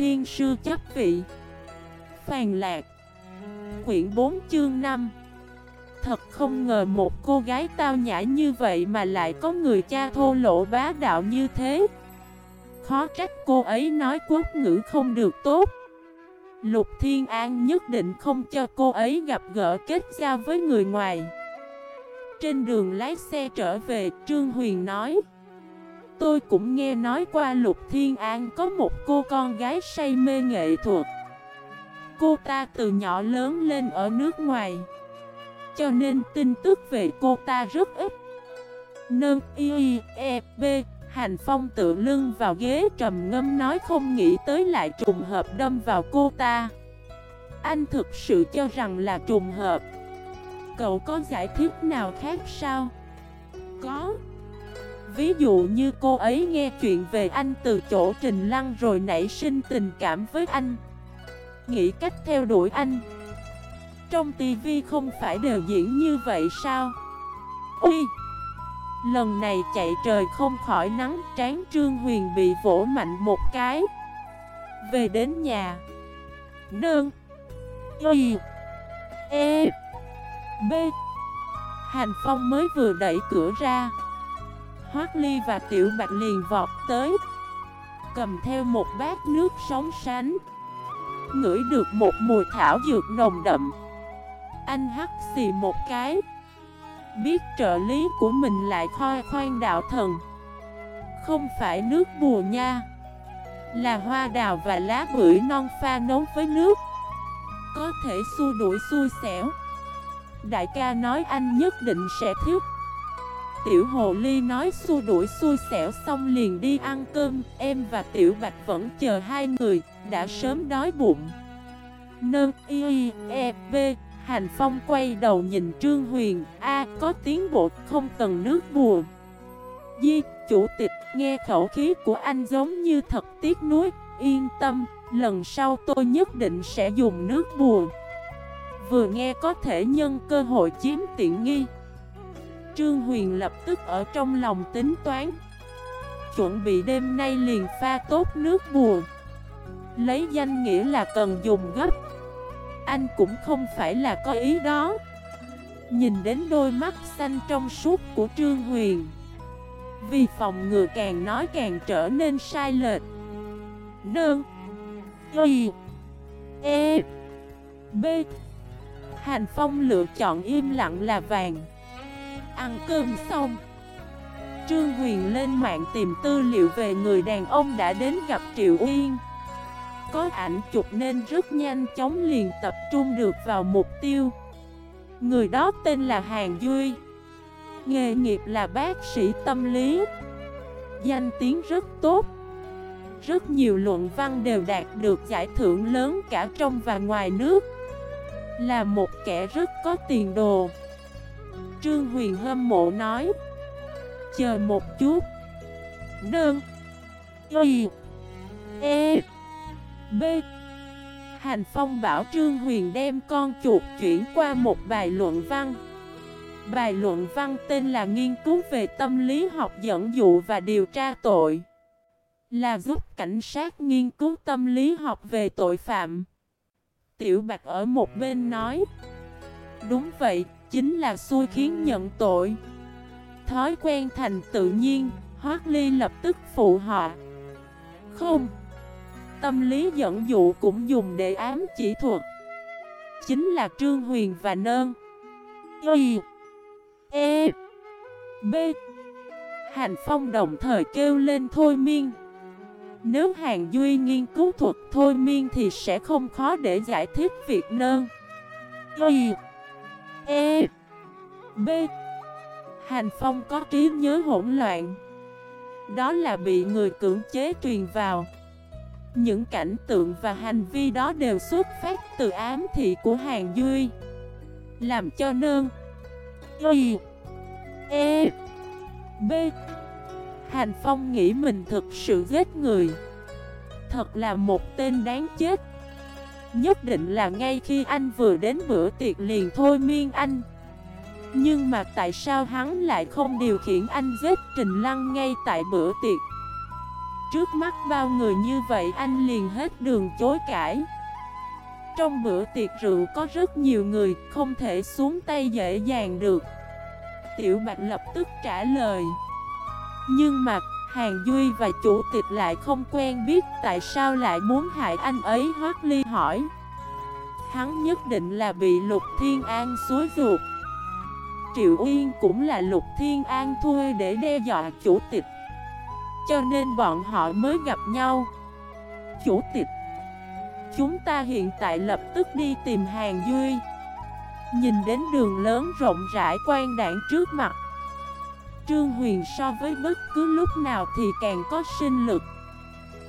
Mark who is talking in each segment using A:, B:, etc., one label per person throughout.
A: thiên sư chấp vị. Phàn lạc. Quyển 4 chương 5 Thật không ngờ một cô gái tao nhã như vậy mà lại có người cha thô lỗ bá đạo như thế. Khó trách cô ấy nói quốc ngữ không được tốt. Lục Thiên An nhất định không cho cô ấy gặp gỡ kết giao với người ngoài. Trên đường lái xe trở về, Trương Huyền nói Tôi cũng nghe nói qua Lục Thiên An có một cô con gái say mê nghệ thuật. Cô ta từ nhỏ lớn lên ở nước ngoài, Cho nên tin tức về cô ta rất ít. Nâng y e b, Hành Phong tự lưng vào ghế trầm ngâm nói không nghĩ tới lại trùng hợp đâm vào cô ta. Anh thực sự cho rằng là trùng hợp? Cậu có giải thích nào khác sao? Có. Ví dụ như cô ấy nghe chuyện về anh từ chỗ Trình Lăng rồi nảy sinh tình cảm với anh. Nghĩ cách theo đuổi anh. Trong tivi không phải đều diễn như vậy sao? Ui! Lần này chạy trời không khỏi nắng, Tráng Trương Huyền bị vỗ mạnh một cái. Về đến nhà. Nương. Y. E. B. Hành Phong mới vừa đẩy cửa ra. Hoác Ly và Tiểu Bạch liền vọt tới. Cầm theo một bát nước sóng sánh. Ngửi được một mùi thảo dược nồng đậm. Anh hắt xì một cái. Biết trợ lý của mình lại khoai khoan đạo thần. Không phải nước bùa nha. Là hoa đào và lá bưởi non pha nấu với nước. Có thể xua đuổi xui xẻo. Đại ca nói anh nhất định sẽ thiếu. Tiểu hồ ly nói xua đuổi xui xẻo xong liền đi ăn cơm. Em và tiểu bạch vẫn chờ hai người Đã sớm đói bụng. Nâng y e b. Hành Phong quay đầu nhìn Trương Huyền. A có tiến bộ không cần nước bùa. Di, chủ tịch nghe khẩu khí của anh giống như thật tiếc nuối. Yên tâm, lần sau tôi nhất định sẽ dùng nước bùa. Vừa nghe có thể nhân cơ hội chiếm tiện nghi. Trương Huyền lập tức ở trong lòng tính toán. Chuẩn bị đêm nay liền pha tốt nước bùa. Lấy danh nghĩa là cần dùng gấp. Anh cũng không phải là có ý đó. Nhìn đến đôi mắt xanh trong suốt của Trương Huyền, Vì phòng ngừa càng nói càng trở nên sai lệch. Nương, Y E B. Hành Phong lựa chọn im lặng là vàng. Ăn cơm xong. Trương Huyền lên mạng tìm tư liệu về người đàn ông đã đến gặp Triệu Uyên có ảnh chụp nên rất nhanh chóng liền tập trung được vào mục tiêu. Người đó tên là Hàng Duy. Nghề nghiệp là bác sĩ tâm lý. Danh tiếng rất tốt. Rất nhiều luận văn đều đạt được giải thưởng lớn cả trong và ngoài nước. Là một kẻ rất có tiền đồ. Trương Huyền hâm mộ nói. Chờ một chút. Đơn. Y. E. B. Hành Phong bảo Trương Huyền đem con chuột chuyển qua một bài luận văn. Bài luận văn tên là Nghiên cứu về tâm lý học dẫn dụ và điều tra tội. Là giúp cảnh sát nghiên cứu tâm lý học về tội phạm. Tiểu Bạch ở một bên nói. Đúng vậy, chính là xui khiến nhận tội. Thói quen thành tự nhiên, Hoác Ly lập tức phụ họ Không Tâm lý dẫn dụ cũng dùng để ám chỉ thuật. Chính là Trương Huyền và Nơn. Y E B. Hành Phong đồng thời kêu lên thôi miên. Nếu Hàng Duy nghiên cứu thuật thôi miên thì sẽ không khó để giải thích việc nơn. Y E B. Hành Phong có trí nhớ hỗn loạn. Đó là bị người cưỡng chế truyền vào. Những cảnh tượng và hành vi đó đều xuất phát từ ám thị của Hàng Duy. Làm cho Nương, Y E B. Hành Phong nghĩ mình thực sự ghét người. Thật là một tên đáng chết. Nhất định là ngay khi anh vừa đến bữa tiệc liền thôi miên anh. Nhưng mà tại sao hắn lại không điều khiển anh giết Trình Lăng ngay tại bữa tiệc? Trước mắt bao người như vậy anh liền hết đường chối cãi. Trong bữa tiệc rượu có rất nhiều người, không thể xuống tay dễ dàng được. Tiểu Bạch lập tức trả lời. Nhưng mà Hàng Duy và chủ tịch lại không quen biết tại sao lại muốn hại anh ấy, Hoác Ly hỏi. Hắn nhất định là bị Lục Thiên An xúi ruột. Triệu Uyên cũng là Lục Thiên An thuê để đe dọa chủ tịch, Cho nên bọn họ mới gặp nhau. Chủ tịch, Chúng ta hiện tại lập tức đi tìm Hàng Duy. Nhìn đến đường lớn rộng rãi quan đảng trước mặt Trương Huyền so với bất cứ lúc nào thì càng có sinh lực.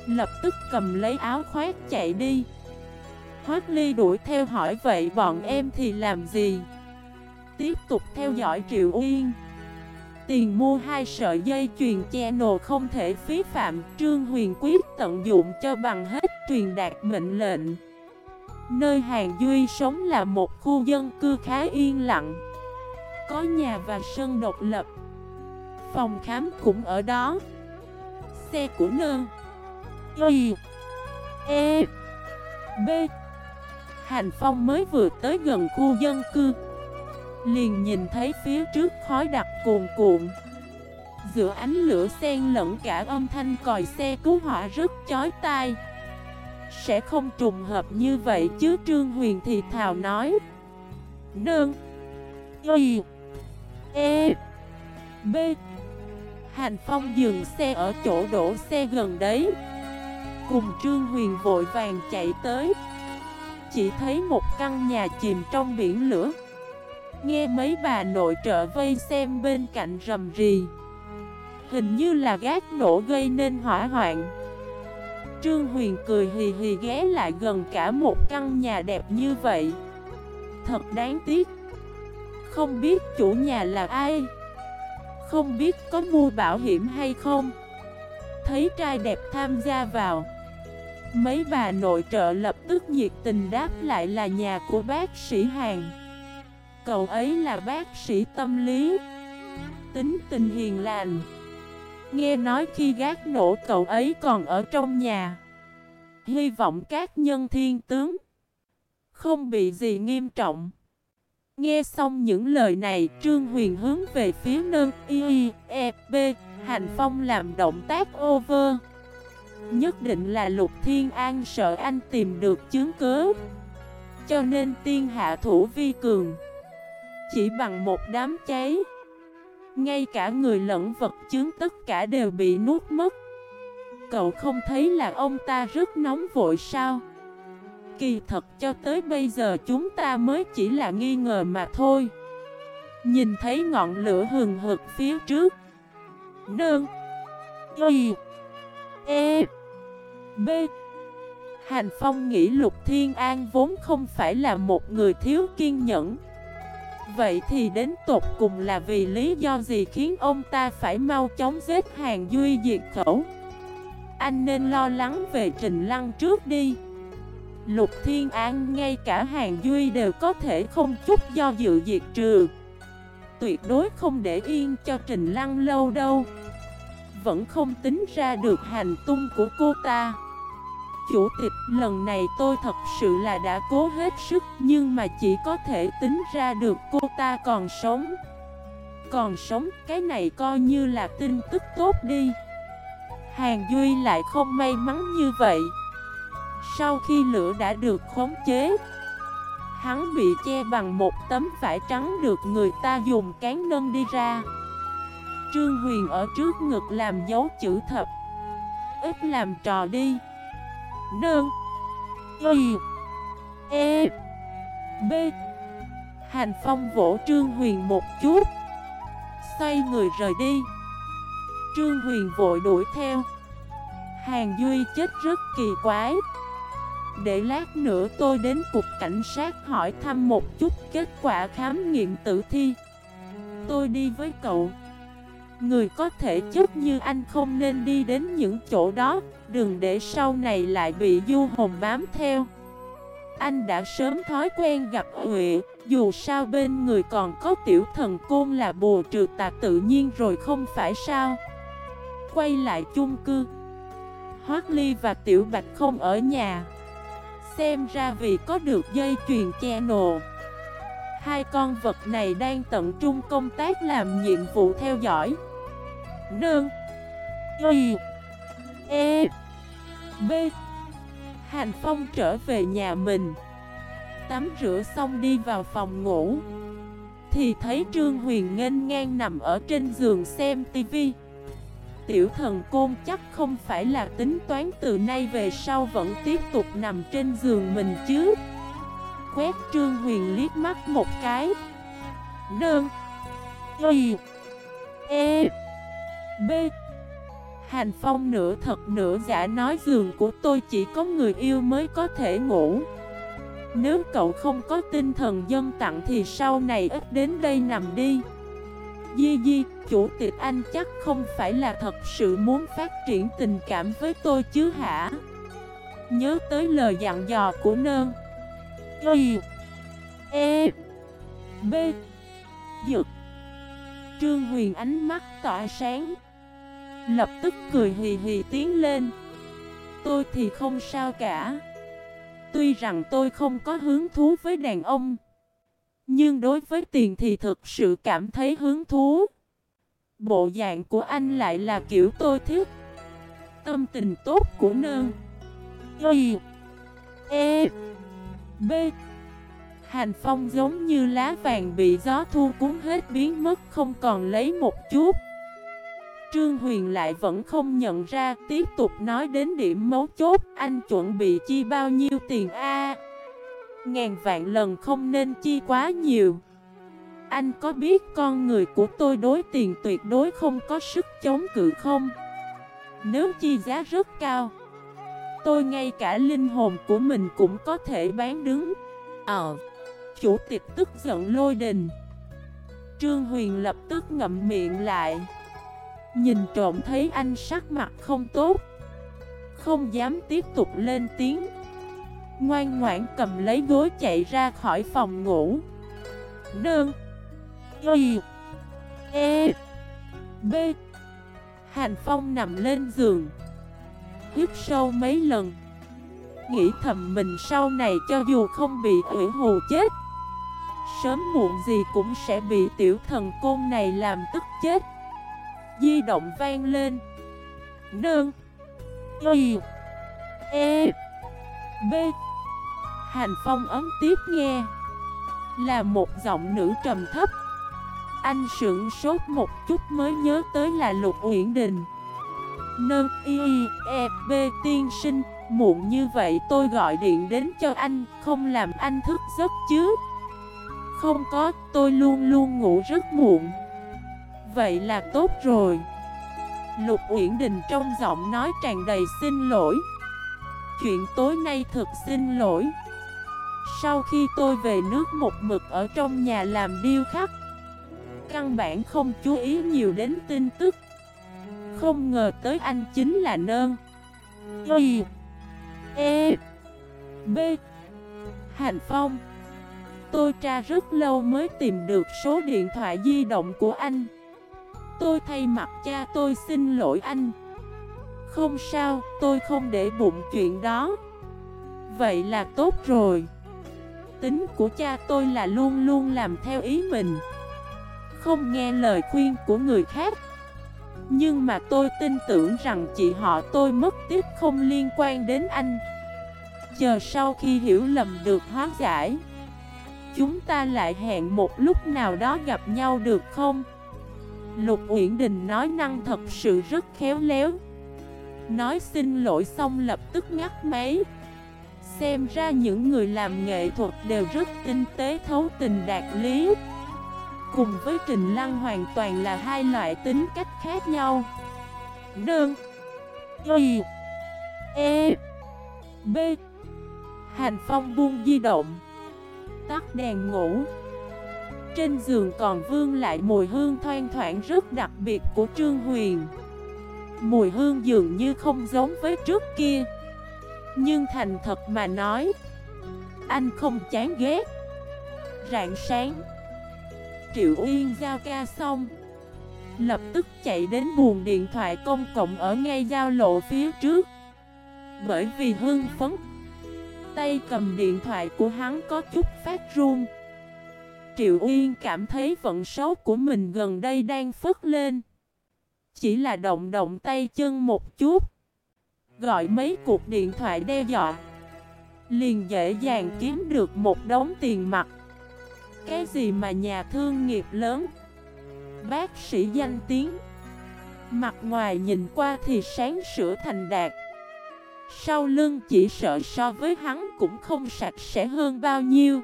A: Lập tức cầm lấy áo khoác chạy đi. Hoác Ly đuổi theo hỏi, vậy bọn em thì làm gì? Tiếp tục theo dõi Triệu Uyên. Tiền mua hai sợi dây chuyền che nồ không thể phí phạm, Trương Huyền quyết tận dụng cho bằng hết truyền đạt mệnh lệnh. Nơi Hàng Duy sống là một khu dân cư khá yên lặng. Có nhà và sân độc lập. Phòng khám cũng ở đó. Xe của nơ Y E B. Hành Phong mới vừa tới gần khu dân cư. Liền nhìn thấy phía trước khói đặc cuồn cuộn. Giữa ánh lửa xen lẫn cả âm thanh còi xe cứu hỏa rất chói tai. Sẽ không trùng hợp như vậy chứ, Trương Huyền thì thào nói. Nương Y E B. Hành Phong dừng xe ở chỗ đổ xe gần đấy. Cùng Trương Huyền vội vàng chạy tới. Chỉ thấy một căn nhà chìm trong biển lửa. Nghe mấy bà nội trợ vây xem bên cạnh rầm rì. Hình như là gác nổ gây nên hỏa hoạn. Trương Huyền cười hì hì ghé lại gần cả một căn nhà đẹp như vậy. Thật đáng tiếc. Không biết chủ nhà là ai. Không biết có mua bảo hiểm hay không. Thấy trai đẹp tham gia vào. Mấy bà nội trợ lập tức nhiệt tình đáp lại là nhà của bác sĩ Hàng Cậu ấy là bác sĩ tâm lý. Tính tình hiền lành. Nghe nói khi gác nổ cậu ấy còn ở trong nhà. Hy vọng các nhân thiên tướng Không bị gì nghiêm trọng. Nghe xong những lời này Trương Huyền hướng về phía nâng Y, E, B Hành Phong làm động tác over. Nhất định là Lục Thiên An sợ anh tìm được chứng cứ, Cho nên tiên hạ thủ vi cường. Chỉ bằng một đám cháy. Ngay cả người lẫn vật chứng tất cả đều bị nuốt mất. Cậu không thấy là ông ta rất nóng vội sao? Kỳ thật cho tới bây giờ chúng ta mới chỉ là nghi ngờ mà thôi. Nhìn thấy ngọn lửa hừng hực phía trước. Nương. Y. E. B. Hành Phong nghĩ Lục Thiên An vốn không phải là một người thiếu kiên nhẫn. Vậy thì đến tột cùng là vì lý do gì khiến ông ta phải mau chóng giết hàng duy diệt khẩu? Anh nên lo lắng về Trình Lăng trước đi. Lục Thiên An ngay cả hàng duy đều có thể không chút do dự diệt trừ. Tuyệt đối không để yên cho Trình Lăng lâu đâu. Vẫn không tính ra được hành tung của cô ta. Chủ tịch, lần này tôi thật sự là đã cố hết sức Nhưng mà chỉ có thể tính ra được cô ta còn sống. Còn sống, cái này coi như là tin tức tốt đi. Hàng Duy lại không may mắn như vậy. Sau khi lửa đã được khống chế, Hắn bị che bằng một tấm vải trắng được người ta dùng cán nâng đi ra. Trương Huyền ở trước ngực làm dấu chữ thập Ít làm trò đi. Nương Y E B. Hành Phong vỗ Trương Huyền một chút, Xoay người rời đi. Trương Huyền vội đuổi theo. Hàng Duy chết rất kỳ quái. Để lát nữa tôi đến cục cảnh sát hỏi thăm một chút kết quả khám nghiệm tử thi. Tôi đi với cậu. Người có thể chất như anh không nên đi đến những chỗ đó. Đừng để sau này lại bị du hồn bám theo. Anh đã sớm thói quen gặp Huệ. Dù sao bên người còn có tiểu thần côn là bùa trừ tà tự nhiên rồi không phải sao? Quay lại chung cư. Hoác Ly và Tiểu Bạch không ở nhà. Xem ra vì có được dây chuyền che nồ Hai con vật này đang tận trung công tác làm nhiệm vụ theo dõi. Nương. Y. E. B. Hành Phong trở về nhà mình. Tắm rửa xong đi vào phòng ngủ. Thì thấy Trương Huyền nghênh ngang nằm ở trên giường xem tivi Tiểu thần côn chắc không phải là tính toán từ nay về sau vẫn tiếp tục nằm trên giường mình chứ? Quét Trương Huyền liếc mắt một cái. Đơn Y. E. B. Hành Phong nửa thật nửa giả nói giường của tôi chỉ có người yêu mới có thể ngủ. Nếu cậu không có tinh thần dân tặng thì sau này ít đến đây nằm đi. Di Di, chủ tịch anh chắc không phải là thật sự muốn phát triển tình cảm với tôi chứ hả? Nhớ tới lời dặn dò của nơn. Y. E. B. Dực Trương Huyền ánh mắt tỏa sáng. Lập tức cười hì hì tiến lên. Tôi thì không sao cả. Tuy rằng tôi không có hứng thú với đàn ông, Nhưng đối với tiền thì thực sự cảm thấy hứng thú. Bộ dạng của anh lại là kiểu tôi thích Tâm tình tốt của nương, Y. E. B. Hành phong giống như lá vàng bị gió thu cuốn hết biến mất không còn lấy một chút. Trương Huyền lại vẫn không nhận ra Tiếp tục nói đến điểm mấu chốt Anh chuẩn bị chi bao nhiêu tiền A? Ngàn vạn lần không nên chi quá nhiều. Anh có biết con người của tôi đối tiền tuyệt đối không có sức chống cự không? Nếu chi giá rất cao, Tôi ngay cả linh hồn của mình cũng có thể bán đứng. Ờ Chủ tịch tức giận lôi đình. Trương Huyền lập tức ngậm miệng lại. Nhìn trộm thấy anh sắc mặt không tốt, Không dám tiếp tục lên tiếng. Ngoan ngoãn cầm lấy gối chạy ra khỏi phòng ngủ. Đơn. Y E B. Hành Phong nằm lên giường. Hít sâu mấy lần. Nghĩ thầm mình sau này cho dù không bị ủy hù chết, Sớm muộn gì cũng sẽ bị tiểu thần côn này làm tức chết. Di động vang lên. Nương. Y. E. B. Hành Phong ấn tiếp nghe. Là một giọng nữ trầm thấp. Anh sững sốt một chút mới nhớ tới là Lục Uyển Đình. Nơ Y E B tiên sinh, Muộn như vậy tôi gọi điện đến cho anh, Không làm anh thức giấc chứ? Không có, tôi luôn luôn ngủ rất muộn. Vậy là tốt rồi. Lục Uyển Đình trong giọng nói tràn đầy xin lỗi. Chuyện tối nay thật xin lỗi. Sau khi tôi về nước một mực ở trong nhà làm điêu khắc Căn bản không chú ý nhiều đến tin tức. Không ngờ tới anh chính là nơn. Y E B. Hành Phong. Tôi tra rất lâu mới tìm được số điện thoại di động của anh. Tôi thay mặt cha tôi xin lỗi anh. Không sao, tôi không để bụng chuyện đó. Vậy là tốt rồi. Tính của cha tôi là luôn luôn làm theo ý mình. Không nghe lời khuyên của người khác. Nhưng mà tôi tin tưởng rằng chị họ tôi mất tiếp không liên quan đến anh. Chờ sau khi hiểu lầm được hóa giải, Chúng ta lại hẹn một lúc nào đó gặp nhau được không? Lục Uyển Đình nói năng thật sự rất khéo léo. Nói xin lỗi xong lập tức ngắt máy. Xem ra những người làm nghệ thuật đều rất tinh tế, thấu tình đạt lý. Cùng với Trình Lăng hoàn toàn là hai loại tính cách khác nhau. Đơn, Y E B. Hành Phong buông di động, Tắt đèn ngủ. Trên giường còn vương lại mùi hương thoang thoảng rất đặc biệt của Trương Huyền. Mùi hương dường như không giống với trước kia. Nhưng thành thật mà nói, Anh không chán ghét. Rạng sáng Triệu Uyên giao ca xong, Lập tức chạy đến buồng điện thoại công cộng ở ngay giao lộ phía trước. Bởi vì hưng phấn, Tay cầm điện thoại của hắn có chút phát run. Triệu Uyên cảm thấy vận số của mình gần đây đang phất lên. Chỉ là động động tay chân một chút, Gọi mấy cuộc điện thoại đe dọa, Liền dễ dàng kiếm được một đống tiền mặt. Cái gì mà nhà thương nghiệp lớn? Bác sĩ danh tiếng. Mặt ngoài nhìn qua thì sáng sửa thành đạt. Sau lưng chỉ sợ so với hắn cũng không sạch sẽ hơn bao nhiêu.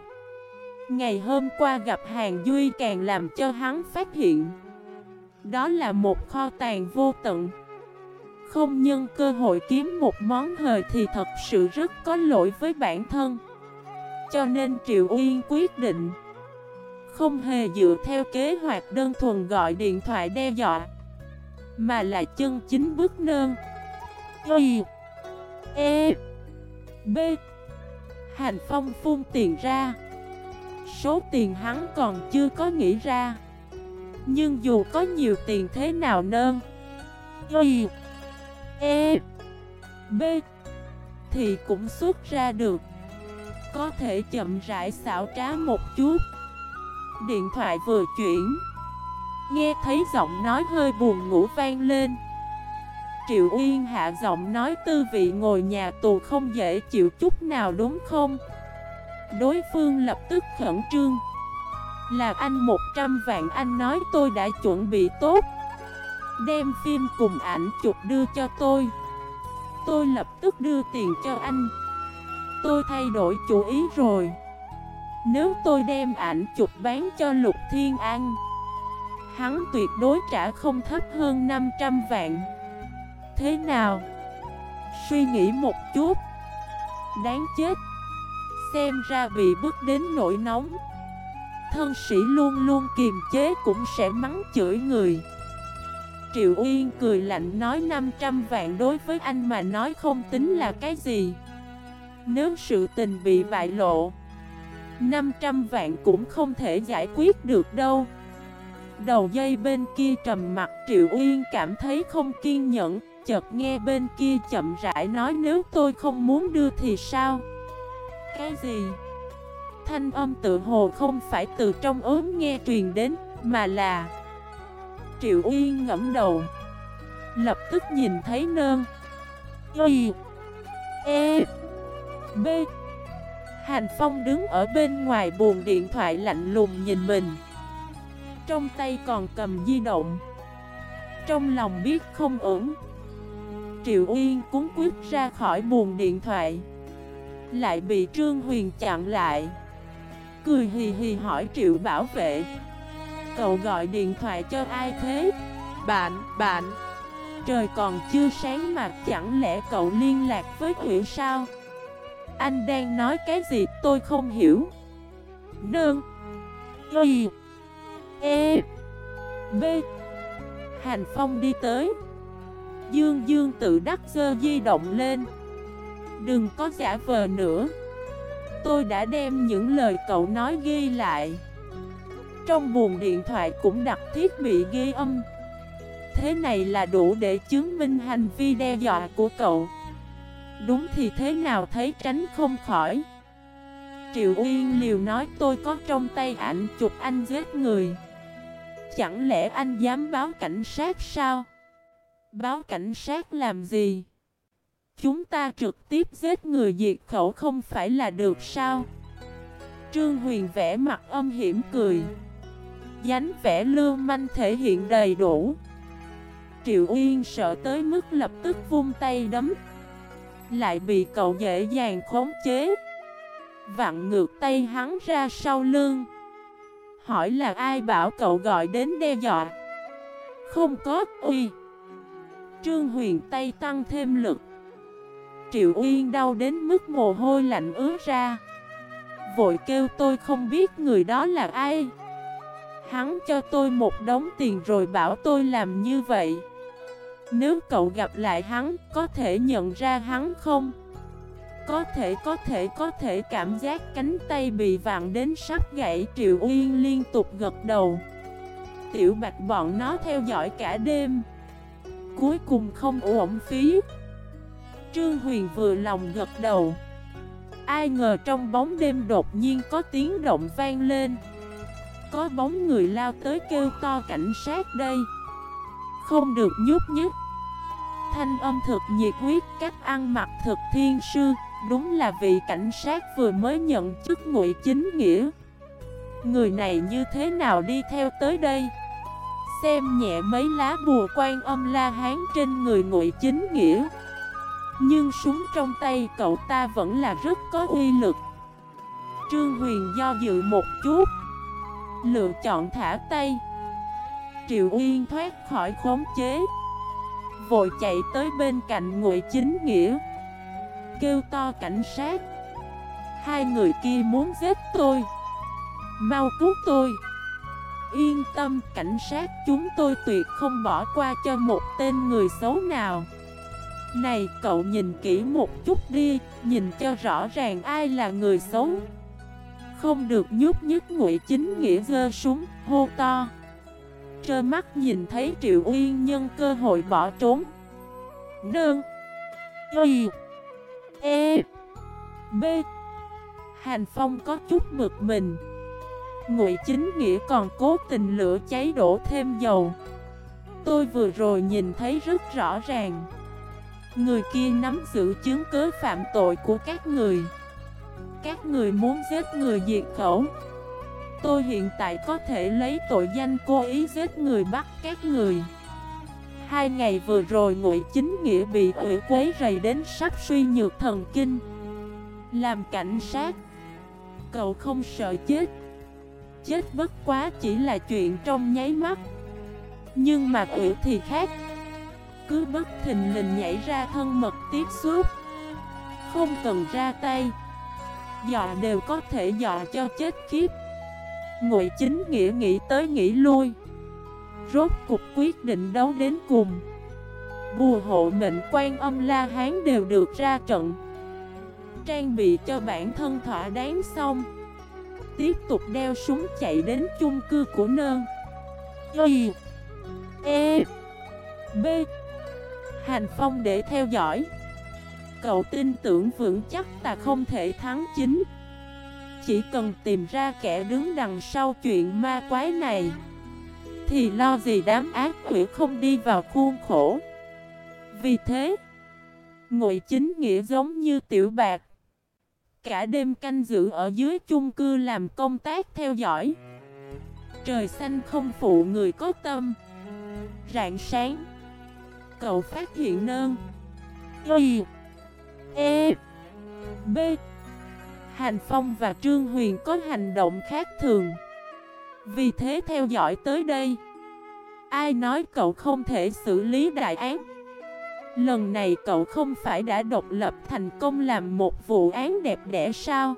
A: Ngày hôm qua gặp Hàng Duy càng làm cho hắn phát hiện. Đó là một kho tàng vô tận. Không nhân cơ hội kiếm một món hời thì thật sự rất có lỗi với bản thân. Cho nên Triệu Uyên quyết định không hề dựa theo kế hoạch đơn thuần gọi điện thoại đe dọa, Mà là chân chính bước nơn. Y E B. Hành Phong phun tiền ra. Số tiền hắn còn chưa có nghĩ ra. Nhưng dù có nhiều tiền thế nào nơn, Y E B Thì cũng xuất ra được. Có thể chậm rãi xảo trá một chút. Điện thoại vừa chuyển. Nghe thấy giọng nói hơi buồn ngủ vang lên. Triệu Uyên hạ giọng nói, tư vị ngồi nhà tù không dễ chịu chút nào, đúng không? Đối phương lập tức khẩn trương. Là anh 100 vạn, anh nói tôi đã chuẩn bị tốt. Đem phim cùng ảnh chụp đưa cho tôi. Tôi lập tức đưa tiền cho anh. Tôi thay đổi chủ ý rồi. Nếu tôi đem ảnh chụp bán cho Lục Thiên An, Hắn tuyệt đối trả không thấp hơn 500 vạn. Thế nào? Suy nghĩ một chút. Đáng chết. Xem ra bị bước đến nỗi nóng. Thân sĩ luôn luôn kiềm chế cũng sẽ mắng chửi người. Triệu Uyên cười lạnh nói 500 vạn đối với anh mà nói không tính là cái gì. Nếu sự tình bị bại lộ 500 vạn cũng không thể giải quyết được đâu. Đầu dây bên kia trầm mặt Triệu Uyên cảm thấy không kiên nhẫn Chợt nghe bên kia chậm rãi nói nếu tôi không muốn đưa thì sao? Cái gì? Thanh âm tự hồ không phải từ trong ốm nghe truyền đến, mà là Triệu Uyên ngẫm đầu Lập tức nhìn thấy nơn. Y E B. Hành Phong đứng ở bên ngoài buồn điện thoại lạnh lùng nhìn mình. Trong tay còn cầm di động. Trong lòng biết không ổn. Triệu Uyên cuốn quyết ra khỏi buồn điện thoại. Lại bị Trương Huyền chặn lại. Cười hì hì hỏi Triệu bảo vệ Cậu gọi điện thoại cho ai thế? Bạn, bạn. Trời còn chưa sáng mà chẳng lẽ cậu liên lạc với Hiểu sao? Anh đang nói cái gì? Tôi không hiểu. Nương. Y. E. B. Hành Phong đi tới. Dương Dương tự đắc dơ di động lên. Đừng có giả vờ nữa. Tôi đã đem những lời cậu nói ghi lại. Trong buồn điện thoại cũng đặt thiết bị ghi âm. Thế này là đủ để chứng minh hành vi đe dọa của cậu. Đúng thì thế nào thấy tránh không khỏi Triệu Uyên liều nói, tôi có trong tay ảnh chụp, anh giết người Chẳng lẽ anh dám báo cảnh sát sao? Báo cảnh sát làm gì? Chúng ta trực tiếp giết người diệt khẩu không phải là được sao? Trương Huyền vẽ mặt âm hiểm cười Dánh vẽ lưu manh thể hiện đầy đủ Triệu Uyên sợ tới mức lập tức vung tay đấm lại bị cậu dễ dàng khống chế. Vặn ngược tay hắn ra sau lưng. Hỏi là ai bảo cậu gọi đến đe dọa? Không có, uy. Trương Huyền tay tăng thêm lực. Triệu Uyên đau đến mức mồ hôi lạnh ứa ra. Vội kêu, tôi không biết người đó là ai. Hắn cho tôi một đống tiền rồi bảo tôi làm như vậy. Nếu cậu gặp lại hắn, có thể nhận ra hắn không? Có thể, có thể, có thể cảm giác cánh tay bị vặn đến sắp gãy Triệu Uyên liên tục gật đầu. Tiểu bạch bọn nó theo dõi cả đêm. Cuối cùng không uổng phí. Trương Huyền vừa lòng gật đầu. Ai ngờ trong bóng đêm đột nhiên có tiếng động vang lên. Có bóng người lao tới kêu to cảnh sát đây. Không được nhúc nhích Thanh âm thực nhiệt huyết, cách ăn mặc thực thiên sư, Đúng là vị cảnh sát vừa mới nhận chức ngụy chính nghĩa. Người này như thế nào đi theo tới đây? Xem nhẹ mấy lá bùa quan âm la hán trên người ngụy chính nghĩa. Nhưng súng trong tay cậu ta vẫn là rất có uy lực. Trương Huyền do dự một chút, Lựa chọn thả tay. Triệu Uyên thoát khỏi khống chế, Vội chạy tới bên cạnh ngụy chính nghĩa, Kêu to cảnh sát, Hai người kia muốn giết tôi, Mau cứu tôi. Yên tâm, cảnh sát chúng tôi tuyệt không bỏ qua cho một tên người xấu nào. Này, cậu nhìn kỹ một chút đi, Nhìn cho rõ ràng ai là người xấu. Không được nhúc nhích, ngụy chính nghĩa gơ súng, hô to. Trơ mắt nhìn thấy Triệu Uyên nhân cơ hội bỏ trốn. Đơn Y. E. B. Hành Phong có chút bực mình. Ngụy chính nghĩa còn cố tình lửa cháy đổ thêm dầu. Tôi vừa rồi nhìn thấy rất rõ ràng. Người kia nắm giữ chứng cớ phạm tội của các người. Các người muốn giết người diệt khẩu. Tôi hiện tại có thể lấy tội danh cố ý giết người bắt các người. Hai ngày vừa rồi ngụy chính nghĩa bị ủy quấy rầy đến sắp suy nhược thần kinh. Làm cảnh sát, Cậu không sợ chết. Chết bất quá chỉ là chuyện trong nháy mắt. Nhưng mà quỷ thì khác. Cứ bất thình lình nhảy ra thân mật tiếp xúc. Không cần ra tay. Dọa đều có thể dọa cho chết khiếp. Ngụy chính nghĩa nghĩ tới nghĩ lui. Rốt cục quyết định đấu đến cùng. Bùa hộ mệnh quan âm la hán đều được ra trận. Trang bị cho bản thân thỏa đáng xong. Tiếp tục đeo súng chạy đến chung cư của nơn. Y E B. Hành Phong để theo dõi. Cậu tin tưởng vững chắc ta không thể thắng chính. Chỉ cần tìm ra kẻ đứng đằng sau chuyện ma quái này, Thì lo gì đám ác quỷ không đi vào khuôn khổ. Vì thế, Ngụy chính nghĩa giống như tiểu bạc, cả đêm canh giữ ở dưới chung cư làm công tác theo dõi. Trời xanh không phụ người có tâm. Rạng sáng, Cậu phát hiện nơn. Y E B. Hành Phong và Trương Huyền có hành động khác thường. Vì thế theo dõi tới đây, Ai nói cậu không thể xử lý đại án? Lần này cậu không phải đã độc lập thành công làm một vụ án đẹp đẽ sao?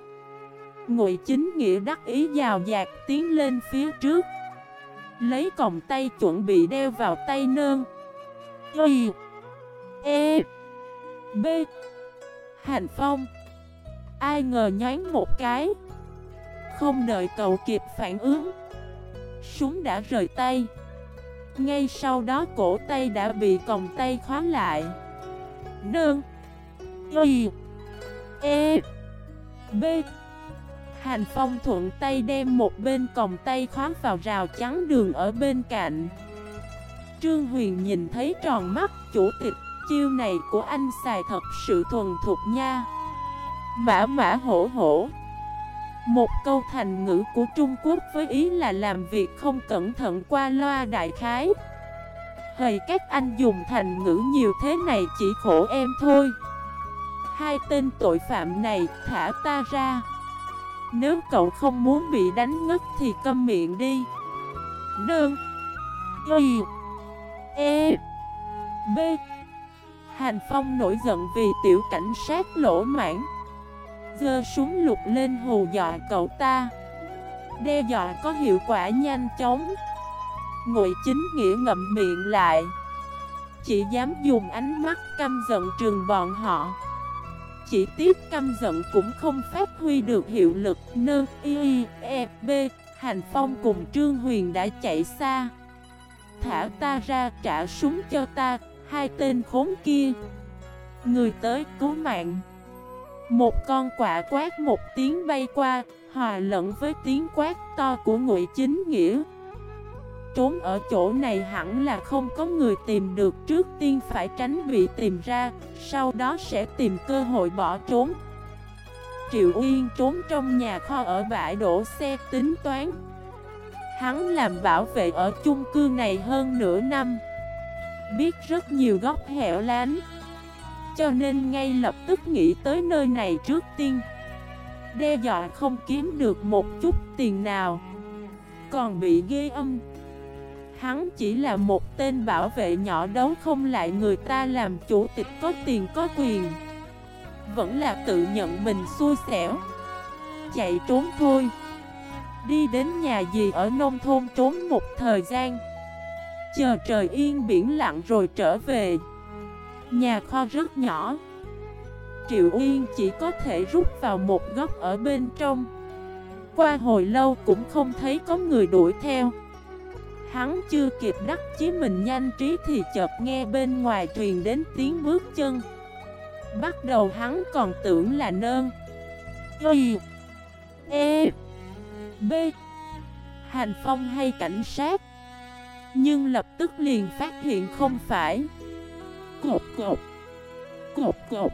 A: Ngụy chính nghĩa đắc ý dào dạt tiến lên phía trước, Lấy còng tay chuẩn bị đeo vào tay nơn. Y E B. Hành phong Ai ngờ nhán một cái. Không đợi cậu kịp phản ứng, Súng đã rời tay. Ngay sau đó cổ tay đã bị còng tay khóa lại. Nương, Y E B. Hành Phong thuận tay đem một bên còng tay khóa vào rào chắn đường ở bên cạnh. Trương Huyền nhìn thấy tròn mắt chủ tịch, Chiêu này của anh xài thật sự thuần thuộc nha. Mã mã hổ hổ. Một câu thành ngữ của Trung Quốc với ý là làm việc không cẩn thận qua loa đại khái. Hầy các anh dùng thành ngữ nhiều thế này chỉ khổ em thôi. Hai tên tội phạm này thả ta ra. Nếu cậu không muốn bị đánh ngất thì câm miệng đi. Đơn Y. E. B. Hành Phong nổi giận vì tiểu cảnh sát lỗ mãn dơ súng lục lên hù dọa cậu ta. Đe dọa có hiệu quả nhanh chóng. Ngụy chính nghĩa ngậm miệng lại. Chỉ dám dùng ánh mắt căm giận trường bọn họ. Chỉ tiếc căm giận cũng không phát huy được hiệu lực. Nơ y e b, Hành Phong cùng Trương Huyền đã chạy xa. Thả ta ra trả súng cho ta. Hai tên khốn kia. Người tới cứu mạng. Một con quạ quát một tiếng bay qua, Hòa lẫn với tiếng quát to của ngụy chính nghĩa. Trốn ở chỗ này hẳn là không có người tìm được, Trước tiên phải tránh bị tìm ra, Sau đó sẽ tìm cơ hội bỏ trốn. Triệu Uyên trốn trong nhà kho ở bãi đổ xe tính toán. Hắn làm bảo vệ ở chung cư này hơn nửa năm. Biết rất nhiều góc hẻo lánh. Cho nên ngay lập tức nghĩ tới nơi này trước tiên. Đe dọa không kiếm được một chút tiền nào. Còn bị ghê âm. Hắn chỉ là một tên bảo vệ nhỏ đấu không lại người ta làm chủ tịch có tiền có quyền. Vẫn là tự nhận mình xui xẻo. Chạy trốn thôi. Đi đến nhà gì ở nông thôn trốn một thời gian. Chờ trời yên biển lặng rồi trở về. Nhà kho rất nhỏ. Triệu Uyên chỉ có thể rút vào một góc ở bên trong. Qua hồi lâu cũng không thấy có người đuổi theo. Hắn chưa kịp đắc chí mình nhanh trí thì chợt nghe bên ngoài truyền đến tiếng bước chân. Bắt đầu hắn còn tưởng là nơn. Y E B. Hành phong hay cảnh sát? Nhưng lập tức liền phát hiện không phải. Cột cột. Cột cột.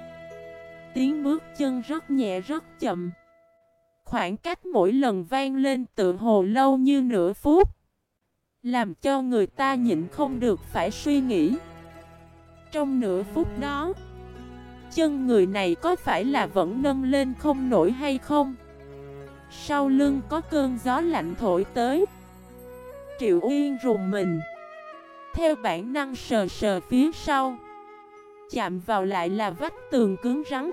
A: Tiếng bước chân rất nhẹ, rất chậm. Khoảng cách mỗi lần vang lên tự hồ lâu như nửa phút. Làm cho người ta nhịn không được phải suy nghĩ. Trong nửa phút đó, Chân người này có phải là vẫn nâng lên không nổi hay không? Sau lưng có cơn gió lạnh thổi tới. Triệu Uyên rùng mình. Theo bản năng sờ sờ phía sau. Chạm vào lại là vách tường cứng rắn.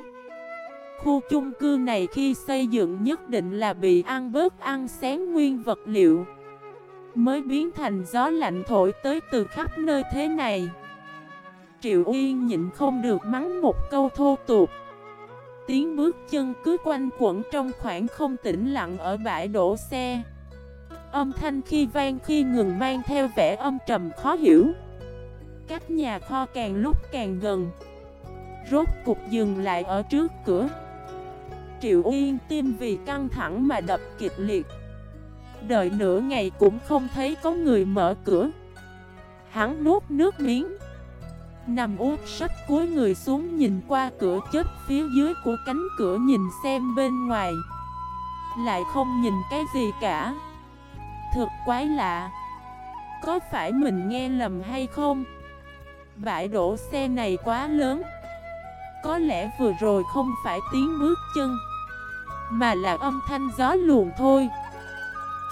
A: Khu chung cư này khi xây dựng nhất định là bị ăn bớt ăn xén nguyên vật liệu, Mới biến thành gió lạnh thổi tới từ khắp nơi thế này. Triệu Uyên nhịn không được mắng một câu thô tục. Tiếng bước chân cứ quanh quẩn trong khoảng không tĩnh lặng ở bãi đổ xe. Âm thanh khi vang khi ngừng mang theo vẻ âm trầm khó hiểu. Cách nhà kho càng lúc càng gần. Rốt cục dừng lại ở trước cửa. Triệu Uyên tim vì căng thẳng mà đập kịch liệt. Đợi nửa ngày cũng không thấy có người mở cửa. Hắn nuốt nước miếng. Nằm úp sách cuối người xuống nhìn qua cửa chết phía dưới của cánh cửa nhìn xem bên ngoài. Lại không nhìn cái gì cả. Thực quái lạ. Có phải mình nghe lầm hay không? Bãi đổ xe này quá lớn. Có lẽ vừa rồi không phải tiếng bước chân, Mà là âm thanh gió luồn thôi.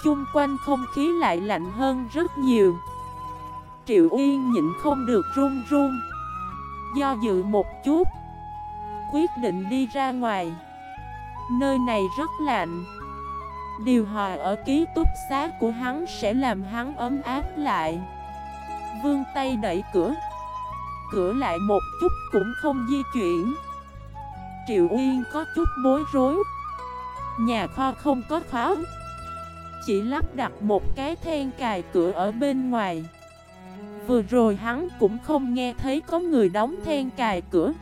A: Chung quanh không khí lại lạnh hơn rất nhiều. Triệu Uyên nhịn không được run run. Do dự một chút, Quyết định đi ra ngoài. Nơi này rất lạnh. Điều hòa ở ký túc xá của hắn sẽ làm hắn ấm áp lại. Vương tay đẩy cửa. Cửa lại một chút cũng không di chuyển. Triệu Uyên có chút bối rối. Nhà kho không có khóa. Chỉ lắp đặt một cái then cài cửa ở bên ngoài. Vừa rồi hắn cũng không nghe thấy có người đóng then cài cửa,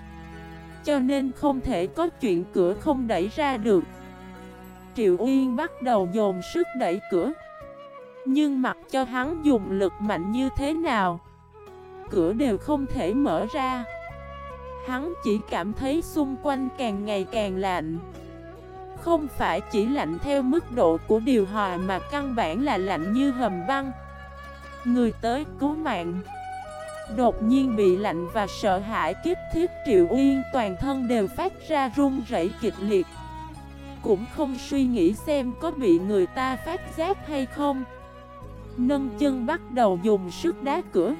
A: Cho nên không thể có chuyện cửa không đẩy ra được. Triệu Uyên bắt đầu dồn sức đẩy cửa, Nhưng mặc cho hắn dùng lực mạnh như thế nào Cửa đều không thể mở ra. Hắn chỉ cảm thấy xung quanh càng ngày càng lạnh. Không phải chỉ lạnh theo mức độ của điều hòa mà căn bản là lạnh như hầm băng. Người tới cứu mạng. Đột nhiên bị lạnh và sợ hãi kiếp thiết Triệu Uyên toàn thân đều phát ra run rẩy kịch liệt. Cũng không suy nghĩ xem có bị người ta phát giác hay không. Nâng chân bắt đầu dùng sức đá cửa.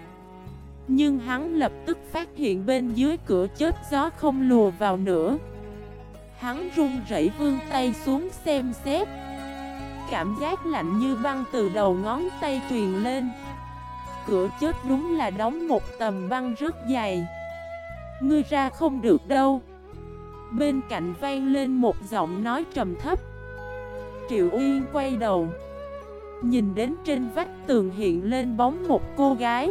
A: Nhưng hắn lập tức phát hiện bên dưới cửa chết gió không lùa vào nữa. Hắn run rẩy vươn tay xuống xem xét. Cảm giác lạnh như băng từ đầu ngón tay truyền lên. Cửa chết đúng là đóng một tầm băng rất dày Ngươi ra không được đâu. Bên cạnh vang lên một giọng nói trầm thấp. Triệu Uyên quay đầu. Nhìn đến trên vách tường hiện lên bóng một cô gái.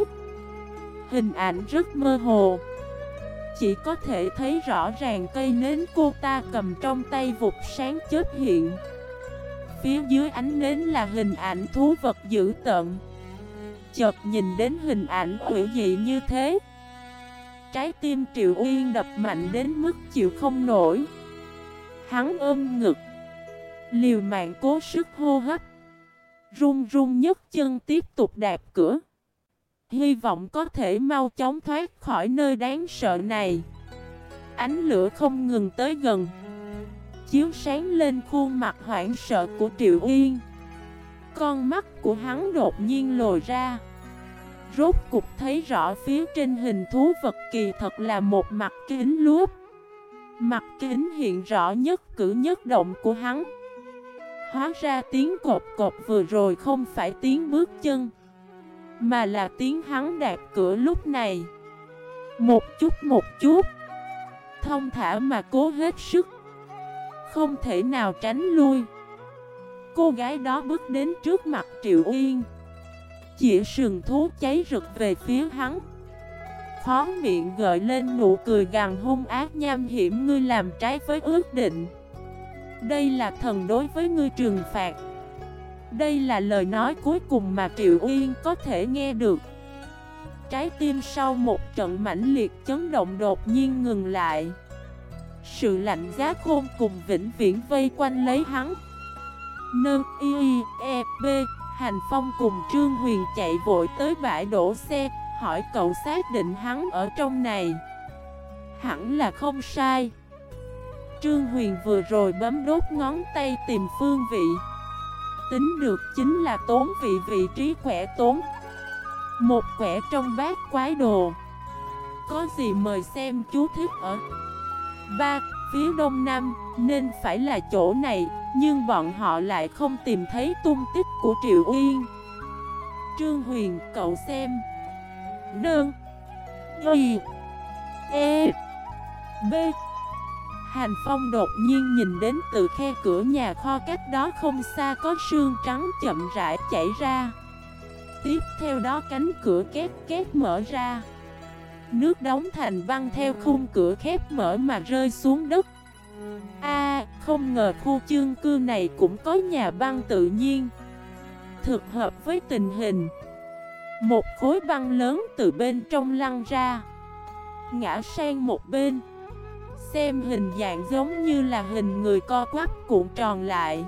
A: Hình ảnh rất mơ hồ. Chỉ có thể thấy rõ ràng cây nến cô ta cầm trong tay vụt sáng chết hiện. Phía dưới ánh nến là hình ảnh thú vật dữ tợn. Chợt nhìn đến hình ảnh quỷ dị như thế. Trái tim Triệu Uyên đập mạnh đến mức chịu không nổi. Hắn ôm ngực. Liều mạng cố sức hô hấp. Run run nhấc chân tiếp tục đạp cửa. Hy vọng có thể mau chóng thoát khỏi nơi đáng sợ này. Ánh lửa không ngừng tới gần. Chiếu sáng lên khuôn mặt hoảng sợ của Triệu Uyên Con mắt của hắn đột nhiên lồi ra. Rốt cục thấy rõ phía trên hình thú vật kỳ thật là một mặt kính lúp. Mặt kính hiện rõ nhất cử nhất động của hắn. Hóa ra tiếng cột cột vừa rồi không phải tiếng bước chân. Mà là tiếng hắn đạp cửa lúc này. Một chút một chút. Thông thả mà cố hết sức. Không thể nào tránh lui. Cô gái đó bước đến trước mặt Triệu Uyên Chỉ sừng thú cháy rực về phía hắn. Khó miệng gợi lên nụ cười gằn hung ác nham hiểm, ngươi làm trái với ước định. Đây là thần đối với ngươi trừng phạt. Đây là lời nói cuối cùng mà Triệu Uyên có thể nghe được. Trái tim sau một trận mãnh liệt chấn động đột nhiên ngừng lại. Sự lạnh giá khôn cùng vĩnh viễn vây quanh lấy hắn. Nơ y e b, Hành Phong cùng Trương Huyền chạy vội tới bãi đổ xe, Hỏi cậu xác định hắn ở trong này. Hẳn là không sai. Trương Huyền vừa rồi bấm đốt ngón tay tìm phương vị. Tính được chính là tốn vị vị trí khỏe tốn. Một quẻ trong bát quái đồ. Có gì mời xem chú thích ở? Ba, Phía đông nam, nên phải là chỗ này, Nhưng bọn họ lại không tìm thấy tung tích của Triệu Uyên Trương Huyền, cậu xem. Nương. Y. E. B. Hành Phong đột nhiên nhìn đến từ khe cửa nhà kho cách đó không xa có sương trắng chậm rãi chảy ra. Tiếp theo đó cánh cửa két két mở ra. Nước đóng thành băng theo khung cửa khép mở mà rơi xuống đất. A, không ngờ khu chương cư này cũng có nhà băng tự nhiên. Thực hợp với tình hình một khối băng lớn từ bên trong lăn ra. Ngã sang một bên Xem hình dạng giống như là hình người co quắp cuộn tròn lại.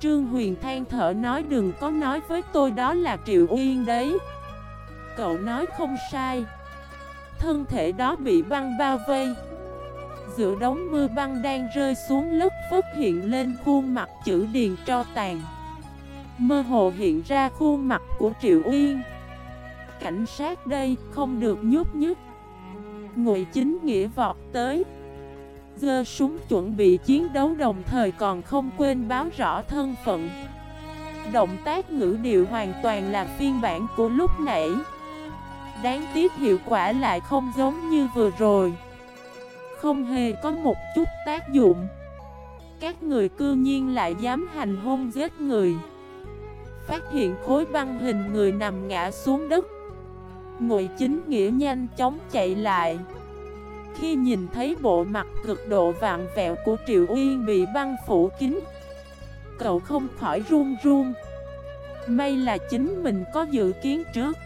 A: Trương Huyền than thở nói, đừng có nói với tôi đó là Triệu Uyên đấy. Cậu nói không sai. Thân thể đó bị băng bao vây. Giữa đống mưa băng đang rơi xuống lớp phất hiện lên khuôn mặt chữ điền cho tàn. Mơ hồ hiện ra khuôn mặt của Triệu Uyên. Cảnh sát đây không được nhút nhích. Ngụy chính nghĩa vọt tới. Gơ súng chuẩn bị chiến đấu đồng thời còn không quên báo rõ thân phận. Động tác ngữ điệu hoàn toàn là phiên bản của lúc nãy. Đáng tiếc hiệu quả lại không giống như vừa rồi. Không hề có một chút tác dụng. Các người cư nhiên lại dám hành hung giết người. Phát hiện khối băng hình người nằm ngã xuống đất. Ngụy chính nghĩa nhanh chóng chạy lại. Khi nhìn thấy bộ mặt cực độ vạn vẹo của Triệu Uyên bị băng phủ kín, Cậu không khỏi run run. May là chính mình có dự kiến trước.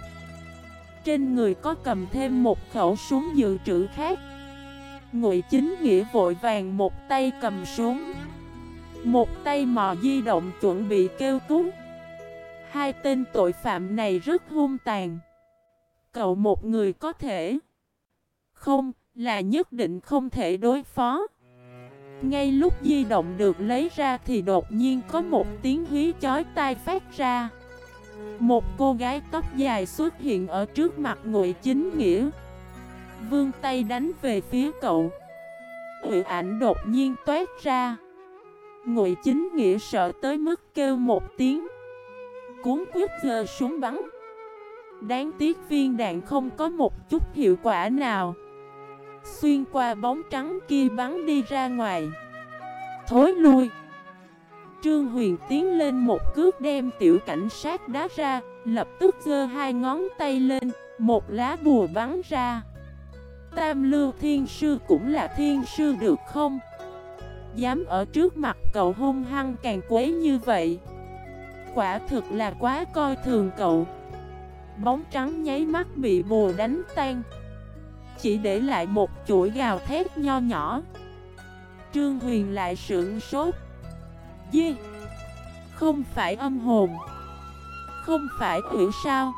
A: Trên người có cầm thêm một khẩu súng dự trữ khác. Ngụy chính nghĩa vội vàng một tay cầm súng. Một tay mò di động chuẩn bị kêu cứu. Hai tên tội phạm này rất hung tàn. Cậu một người có thể. Không, là nhất định không thể đối phó. Ngay lúc di động được lấy ra thì đột nhiên có một tiếng hí chói tai phát ra. Một cô gái tóc dài xuất hiện ở trước mặt ngụy chính nghĩa. Vương tay đánh về phía cậu. Hữu ảnh đột nhiên toát ra. Ngụy chính nghĩa sợ tới mức kêu một tiếng. Cuốn quyết giờ súng bắn. Đáng tiếc viên đạn không có một chút hiệu quả nào. Xuyên qua bóng trắng kia bắn đi ra ngoài. Thối lui. Trương Huyền tiến lên một cước đem tiểu cảnh sát đá ra, Lập tức giơ hai ngón tay lên, Một lá bùa bắn ra. Tam Lưu Thiên Sư cũng là Thiên Sư được không? Dám ở trước mặt cậu hung hăng càng quấy như vậy. Quả thực là quá coi thường cậu. Bóng trắng nháy mắt bị bùa đánh tan. Chỉ để lại một chuỗi gào thét nho nhỏ. Trương Huyền lại sưởng sốt. Di, Không phải âm hồn. Không phải quỷ sao?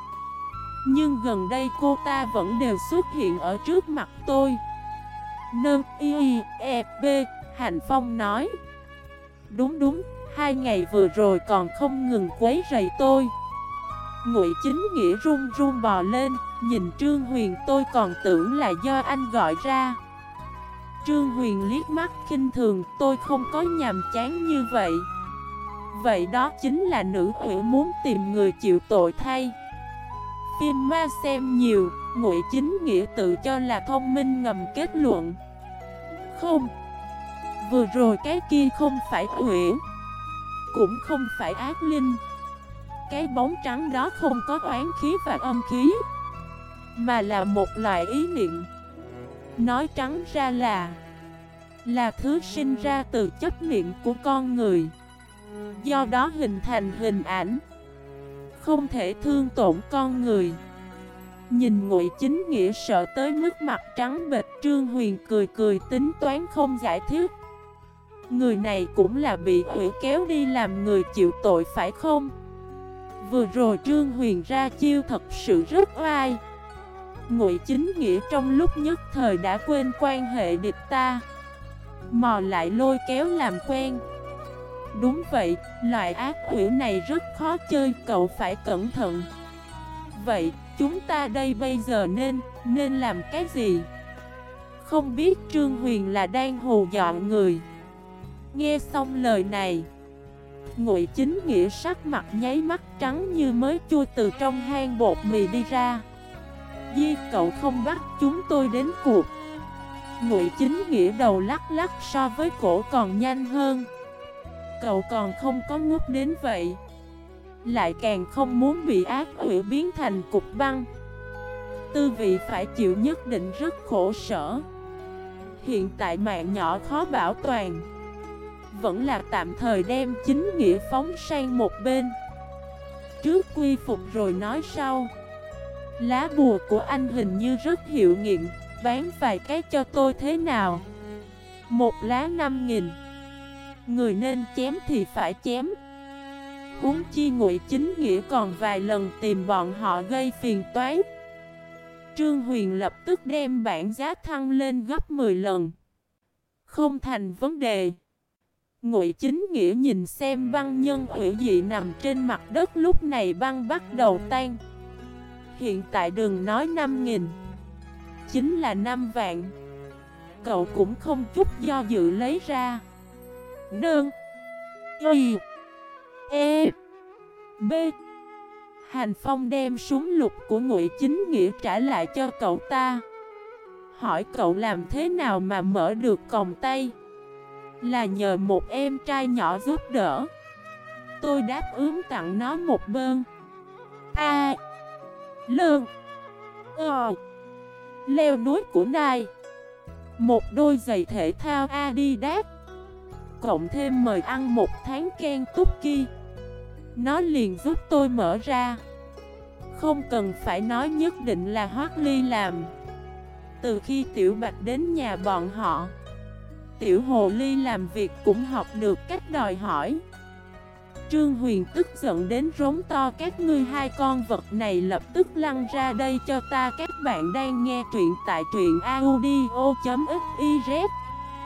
A: Nhưng gần đây cô ta vẫn đều xuất hiện ở trước mặt tôi. Nơ y e b Hành Phong nói. Đúng đúng, Hai ngày vừa rồi còn không ngừng quấy rầy tôi. Ngụy chính nghĩa run run bò lên, Nhìn Trương Huyền, tôi còn tưởng là do anh gọi ra. Trương Huyền liếc mắt kinh thường, Tôi không có nhàm chán như vậy. Vậy đó chính là nữ quỷ muốn tìm người chịu tội thay. Phim ma xem nhiều, Ngụy chính nghĩa tự cho là thông minh ngầm kết luận. Không, Vừa rồi cái kia không phải quỷ, Cũng không phải ác linh cái bóng trắng đó không có oán khí và âm khí, Mà là một loại ý niệm. Nói trắng ra là Là thứ sinh ra từ chấp niệm của con người. Do đó hình thành hình ảnh, Không thể thương tổn con người. Nhìn ngụy chính nghĩa sợ tới mức mặt trắng bệch, Trương Huyền cười cười tính toán không giải thích. Người này cũng là bị hủy kéo đi làm người chịu tội phải không? Vừa rồi Trương Huyền ra chiêu thật sự rất oai. Ngụy chính nghĩa trong lúc nhất thời đã quên quan hệ địch ta Mò lại lôi kéo làm quen. Đúng vậy, loại ác quỷ này rất khó chơi, cậu phải cẩn thận. Vậy, chúng ta đây bây giờ nên, nên làm cái gì? Không biết Trương Huyền là đang hù dọn người. Nghe xong lời này Ngụy chính nghĩa sắc mặt nháy mắt trắng như mới chui từ trong hang bột mì đi ra. Di, cậu không bắt chúng tôi đến cuộc. Ngụy chính nghĩa đầu lắc lắc so với cổ còn nhanh hơn. Cậu còn không có ngút đến vậy. Lại càng không muốn bị ác hủy biến thành cục băng. Tư vị phải chịu nhất định rất khổ sở. Hiện tại mạng nhỏ khó bảo toàn vẫn là tạm thời đem chính nghĩa phóng sang một bên. Trước quy phục rồi nói sau. Lá bùa của anh hình như rất hiệu nghiệm, Bán vài cái cho tôi thế nào? Một lá năm nghìn. Người nên chém thì phải chém. Uống chi ngụy chính nghĩa còn vài lần tìm bọn họ gây phiền toái. Trương Huyền lập tức đem bản giá thăng lên gấp 10 lần. Không thành vấn đề. Ngụy chính nghĩa nhìn xem băng nhân ủy dị nằm trên mặt đất, lúc này băng bắt đầu tan. Hiện tại đừng nói 5.000 Chính là 5 vạn. Cậu cũng không chút do dự lấy ra. Đơn Y E B. Hành Phong đem súng lục của Ngụy Chính Nghĩa trả lại cho cậu ta. Hỏi cậu làm thế nào mà mở được còng tay? Là nhờ một em trai nhỏ giúp đỡ. Tôi đáp ứng tặng nó một bơn A Lương Ờ Leo núi của Nai. Một đôi giày thể thao Adidas. Cộng thêm mời ăn một tháng ken túc Nó liền giúp tôi mở ra. Không cần phải nói nhất định là Hoác Ly làm. Từ khi Tiểu Bạch đến nhà bọn họ Tiểu Hồ Ly làm việc cũng học được cách đòi hỏi. Trương Huyền tức giận đến rống to, các ngươi hai con vật này lập tức lăn ra đây cho ta. Các bạn đang nghe truyện tại truyện audio.fif